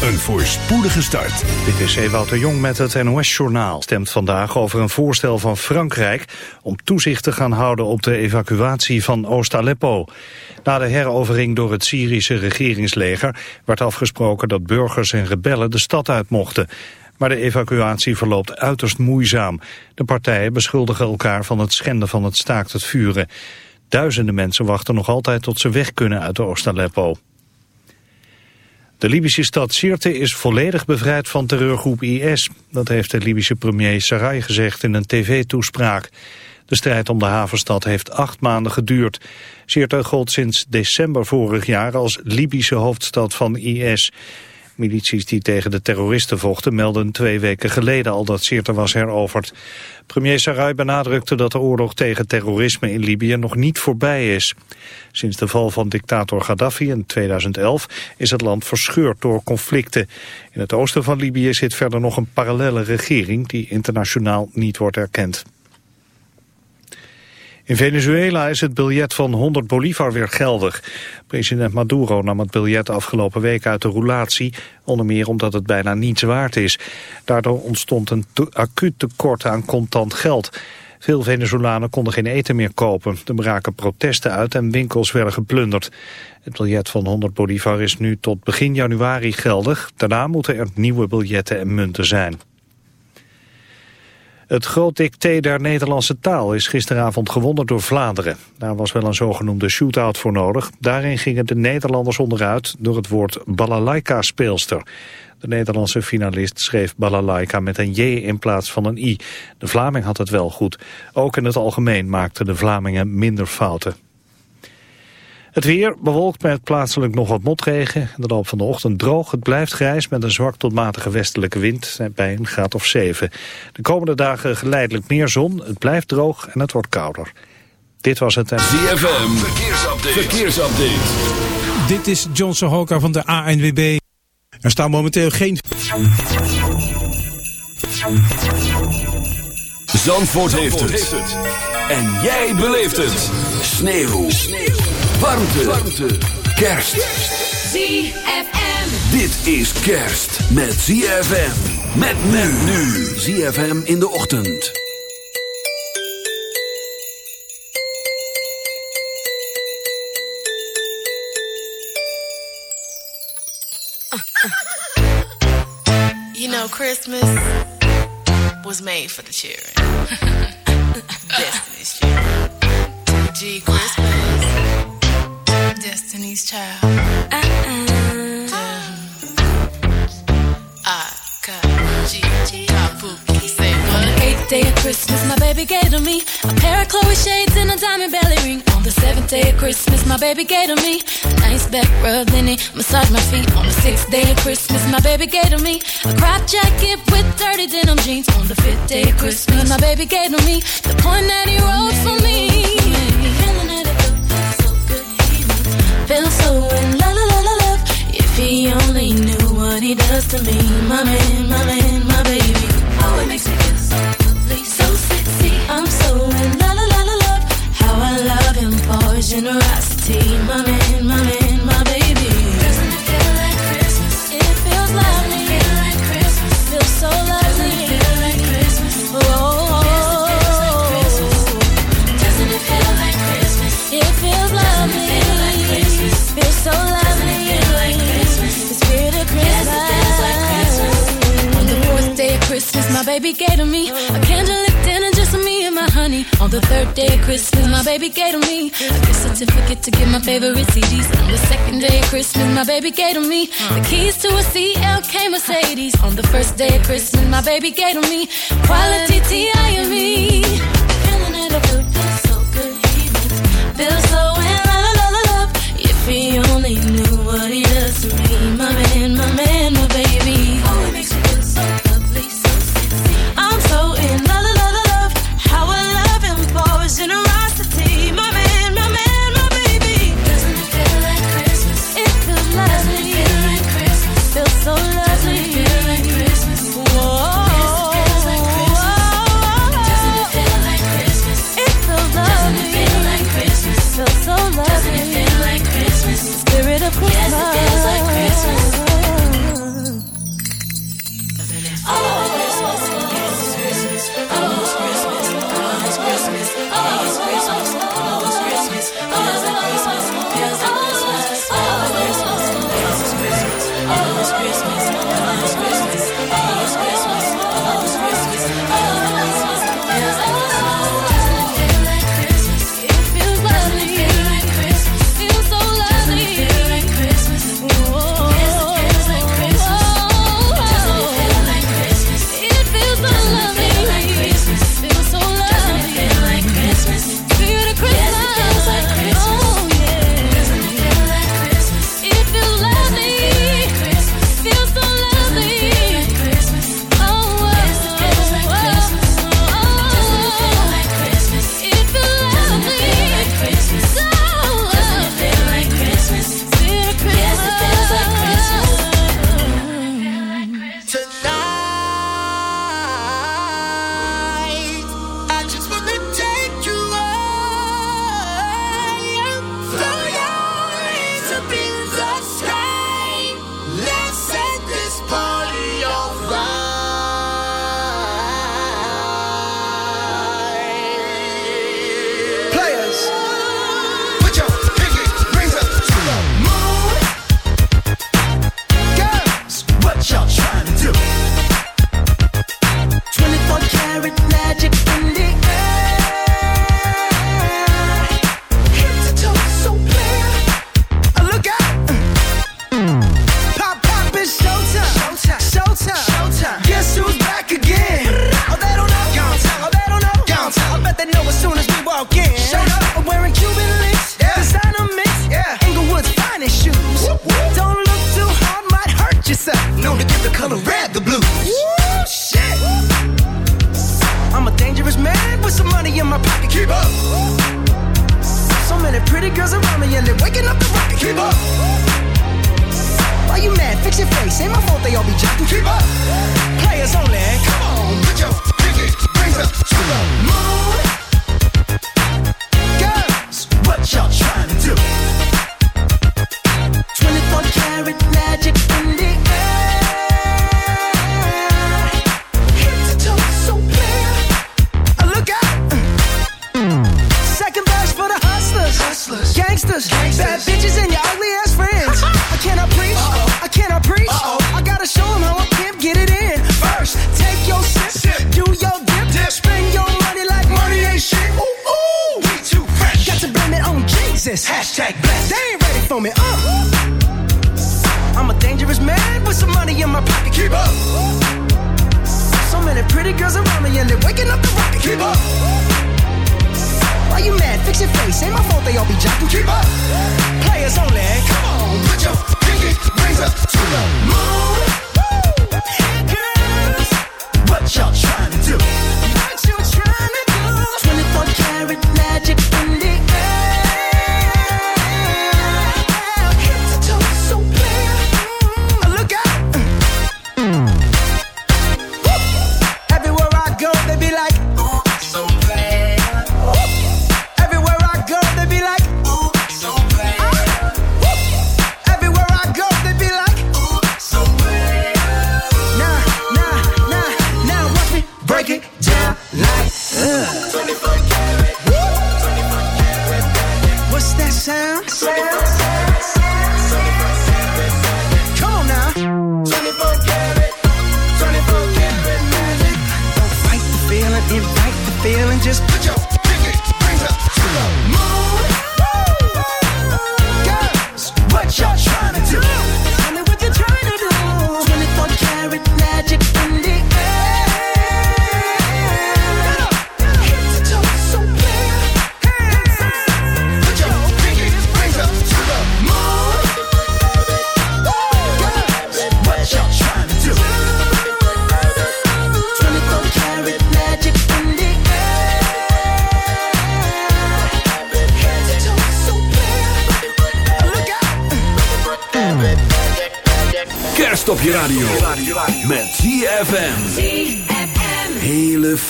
Een voorspoedige start. Dit is Ewout de Jong met het NOS-journaal. Stemt vandaag over een voorstel van Frankrijk... om toezicht te gaan houden op de evacuatie van Oost-Aleppo. Na de herovering door het Syrische regeringsleger... werd afgesproken dat burgers en rebellen de stad uit mochten. Maar de evacuatie verloopt uiterst moeizaam. De partijen beschuldigen elkaar van het schenden van het staakt het vuren. Duizenden mensen wachten nog altijd tot ze weg kunnen uit Oost-Aleppo. De Libische stad Sirte is volledig bevrijd van terreurgroep IS. Dat heeft de Libische premier Sarraj gezegd in een tv-toespraak. De strijd om de havenstad heeft acht maanden geduurd. Sirte gold sinds december vorig jaar als Libische hoofdstad van IS. Milities die tegen de terroristen vochten melden twee weken geleden al dat Sirte was heroverd. Premier Sarraj benadrukte dat de oorlog tegen terrorisme in Libië nog niet voorbij is. Sinds de val van dictator Gaddafi in 2011 is het land verscheurd door conflicten. In het oosten van Libië zit verder nog een parallele regering die internationaal niet wordt erkend. In Venezuela is het biljet van 100 bolivar weer geldig. President Maduro nam het biljet afgelopen week uit de roulatie, onder meer omdat het bijna niets waard is. Daardoor ontstond een acuut tekort aan contant geld. Veel Venezolanen konden geen eten meer kopen. Er braken protesten uit en winkels werden geplunderd. Het biljet van 100 bolivar is nu tot begin januari geldig. Daarna moeten er nieuwe biljetten en munten zijn. Het groot dicté der Nederlandse taal is gisteravond gewonnen door Vlaanderen. Daar was wel een zogenoemde shootout voor nodig. Daarin gingen de Nederlanders onderuit door het woord balalaika-speelster. De Nederlandse finalist schreef balalaika met een J in plaats van een I. De Vlaming had het wel goed. Ook in het algemeen maakten de Vlamingen minder fouten. Het weer bewolkt met plaatselijk nog wat motregen. In de loop van de ochtend droog. Het blijft grijs met een zwak tot matige westelijke wind bij een graad of 7. De komende dagen geleidelijk meer zon. Het blijft droog en het wordt kouder. Dit was het... ZFM, verkeersupdate. verkeersupdate. Dit is John Sohoka van de ANWB. Er staan momenteel geen... Zandvoort, heeft, het. En jij beleeft het. Sneeuw. Sneeuw warmte, warmte. kerst. ZFM. Dit is kerst met ZFM. Met men nu. ZFM in de ochtend. You know, Christmas was made for the children. Destiny's children. G Christmas. Destiny's Child. Uh-uh. Eighth day of Christmas, my baby gave to me a pair of Chloe shades and a diamond belly ring. On the seventh day of Christmas, my baby gave to me a nice back rub, then he massaged my feet. On the sixth day of Christmas, my baby gave to me a crop jacket with dirty denim jeans. On the fifth day of Christmas, my baby gave to me the point that he wrote for me. Feel so in love, love, love, love. If he only knew what he does to me, my man, my man, my baby. Oh, it makes me feel so lovely, so sexy. I'm so in love, love, love, love. How I love him for his generosity, my man, my man, baby gave to me a candlelit dinner just for me and my honey. On the third day of Christmas, my baby gave to me a gift certificate to get my favorite CDs. On the second day of Christmas, my baby gave to me the keys to a CLK Mercedes. On the first day of Christmas, my baby gave to me quality T.I.M.E. Feeling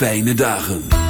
fijne dagen.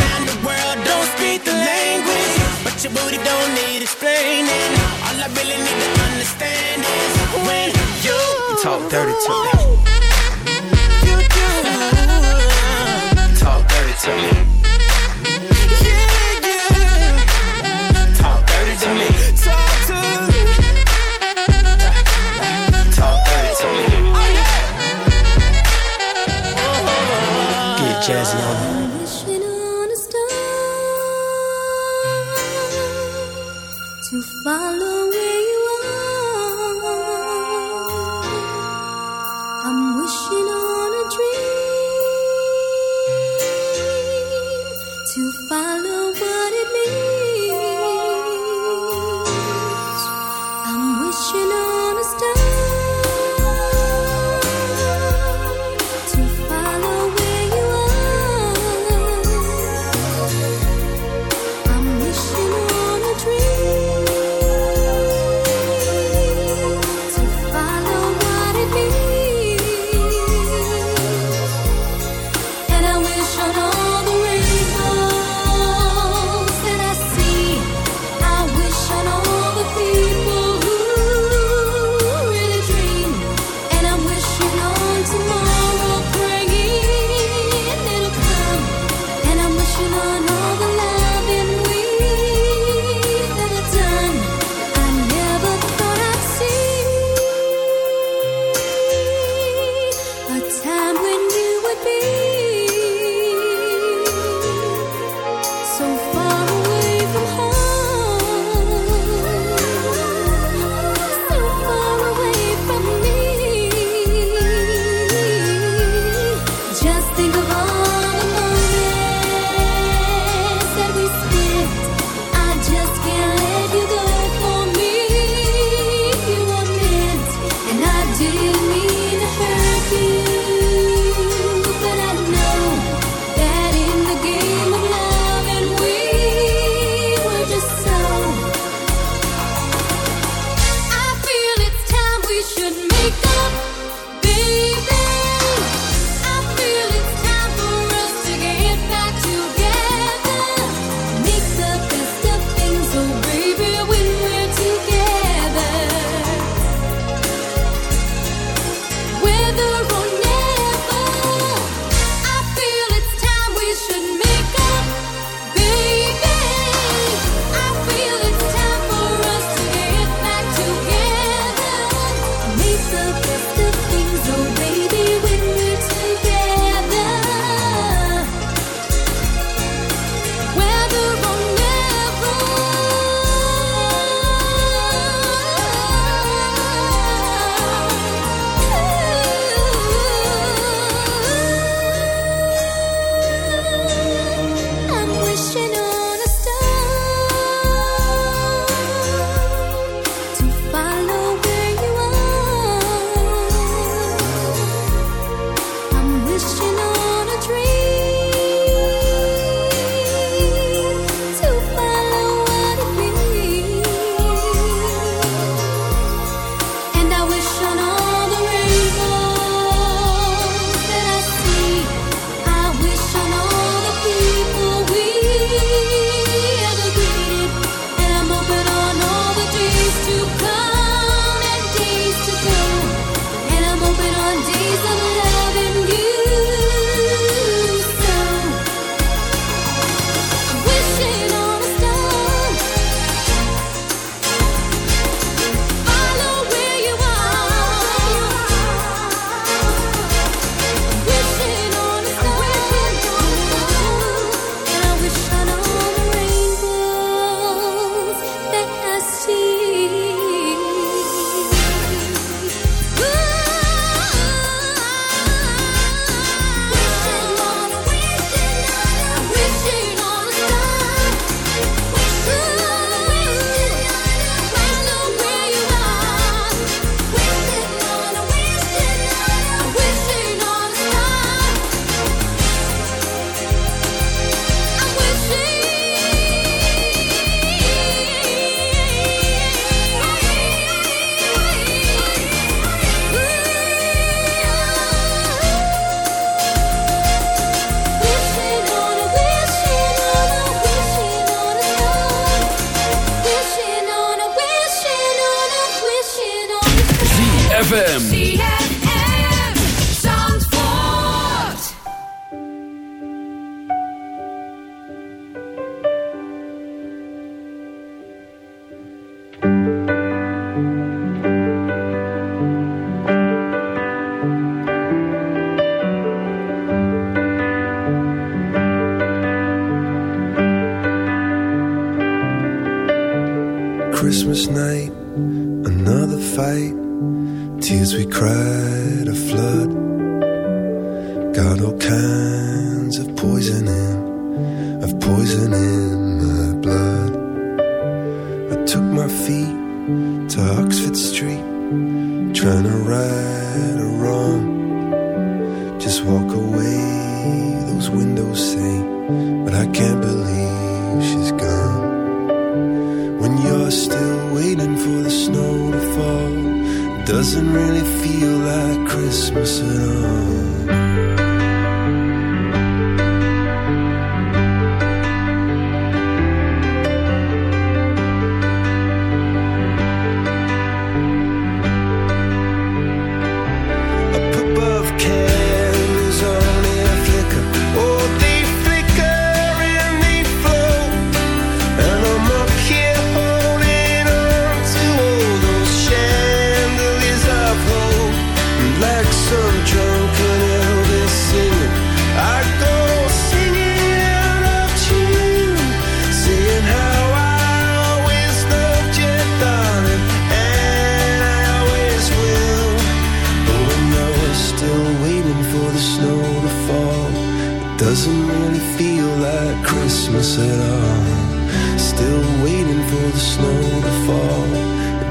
dirty to me.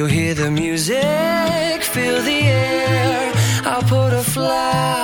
You hear the music, feel the air. I'll put a flower.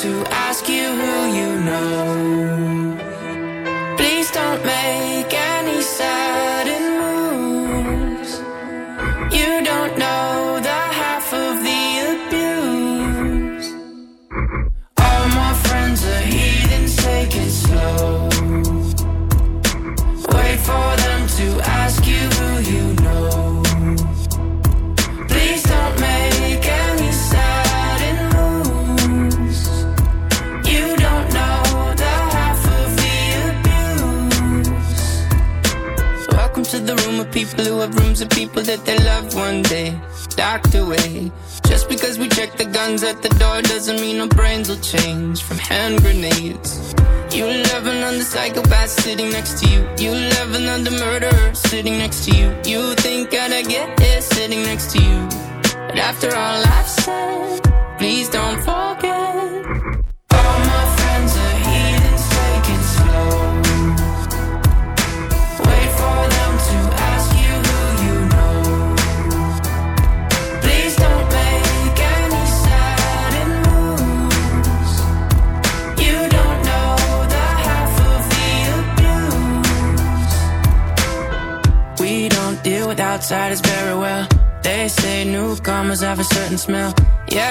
to ask sitting next to you. You love another murderer sitting next to you.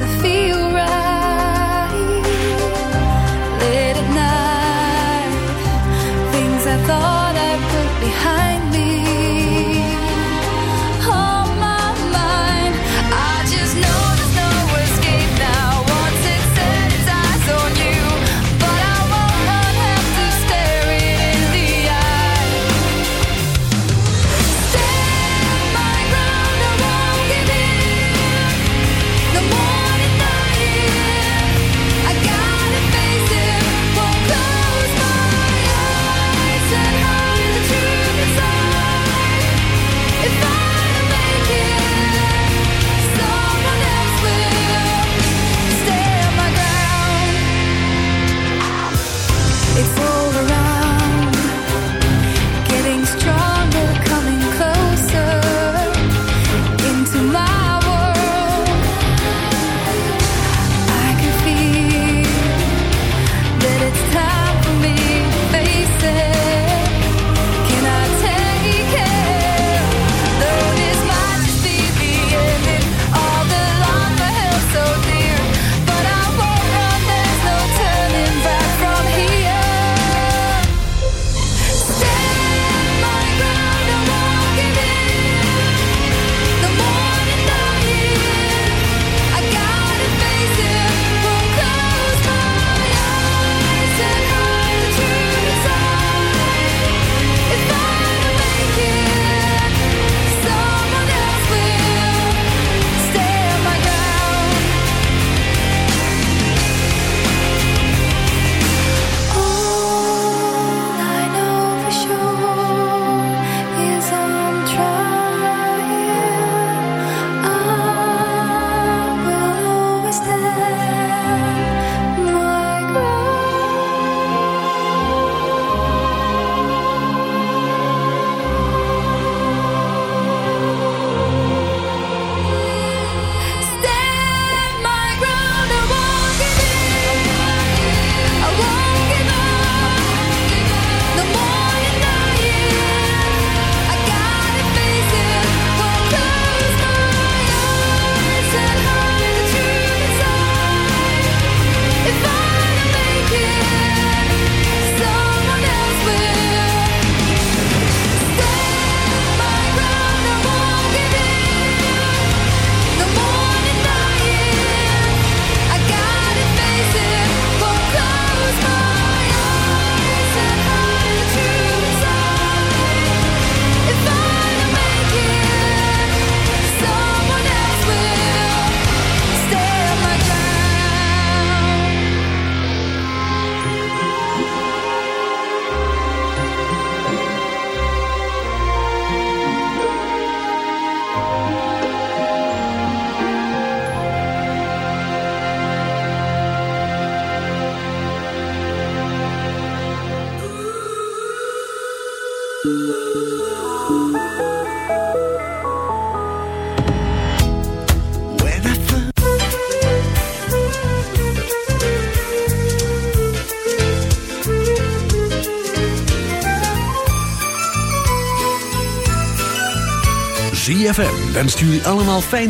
It feel ZFM wenst jullie allemaal fijn.